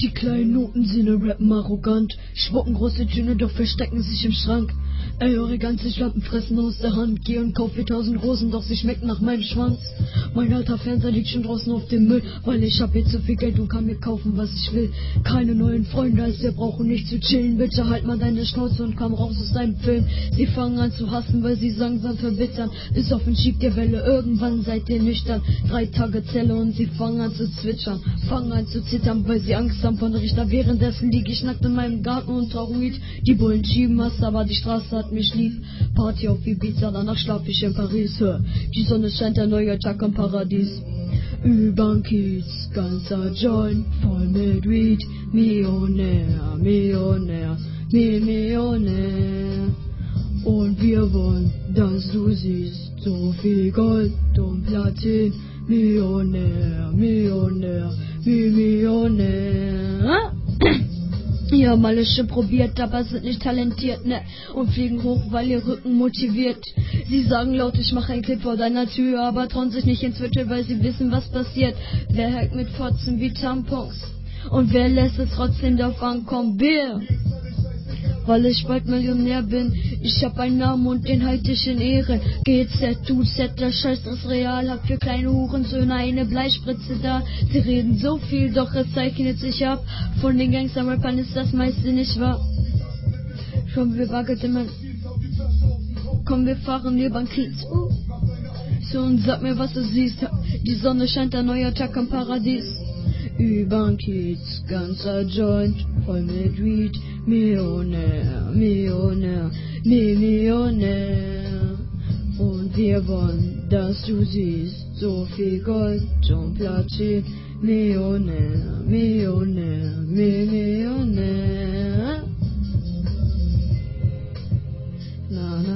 Die kleinen Notensinne rappen arrogant, spucken große Töne, doch verstecken sich im Schrank. Ey, eure ganze Schlampen fressen aus der Hand. Geh und kauf 4000 Rosen, doch sie schmecken nach meinem Schwanz. Mein alter Fernseher liegt schon draußen auf dem Müll, weil ich hab jetzt zu viel Geld und kann mir kaufen, was ich will. Keine neuen Freunde, als wir brauchen nicht zu chillen. Bitte halt mal deine Schnauze und komm raus aus deinem Film. Sie fangen an zu hassen, weil sie langsam verbittern. Ist auf den Schieb der Welle, irgendwann seid ihr nüchtern. Drei Tage Zelle und sie fangen an zu zwitschern. Fangen an zu zittern, weil sie Angst haben von Richter. Währenddessen lieg ich nackt in meinem Garten und rauche. Die Bullen schieben was, aber die Straße hat mich lieb. Party auf Ibiza, danach schlaf ich in Paris. Die Sonne scheint, der neue Tag im Paradies. Übern Kiez, ganzer Joint, voll mit Weed. Millionär, Millionär, Mi- Millionär. Und wir wollen, dass du siehst, so viel Gold und Platin. Millionär, Millionär, Mi- Millionär. Ihr schon probiert, aber sind nicht talentiert, ne? Und fliegen hoch, weil ihr Rücken motiviert. Sie sagen laut, ich mache einen Clip vor deiner Tür, aber trauen sich nicht ins Viertel, weil sie wissen, was passiert. Wer hackt mit Fotzen wie Tampons? Und wer lässt es trotzdem darauf ankommen? Bier! Weil ich bald Millionär bin, ich hab einen Namen und den halte ich in Ehren. GZ, UZ, der Scheiß ist real, hab für kleine Hurensöhne eine Bleispritze da. Sie reden so viel, doch es zeichnet sich ab. Von den Gangster-Rappern ist das meiste nicht wahr. Schon wir wackelt immer. Komm, wir fahren übern Kiez. Uh. So und sag mir, was du siehst. Die Sonne scheint, ein neuer Tag am Paradies übern Kiez, ganzer Joint, voll mit Weed, Millionär, Millionär, Millionär. Und wir wollen, dass du siehst, so viel Gold, und Platin, Millionär, Millionär, Millionär. Na, na.